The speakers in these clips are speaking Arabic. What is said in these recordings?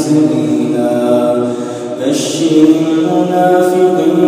سبيلا بشر المنافقين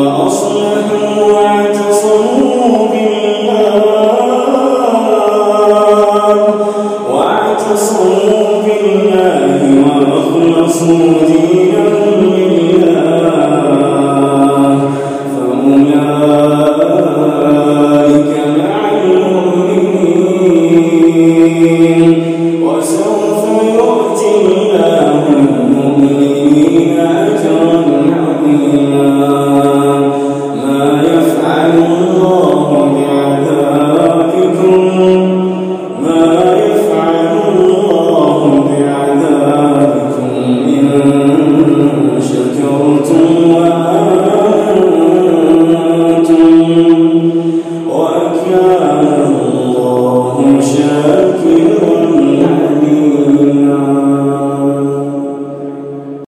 وأصلحوا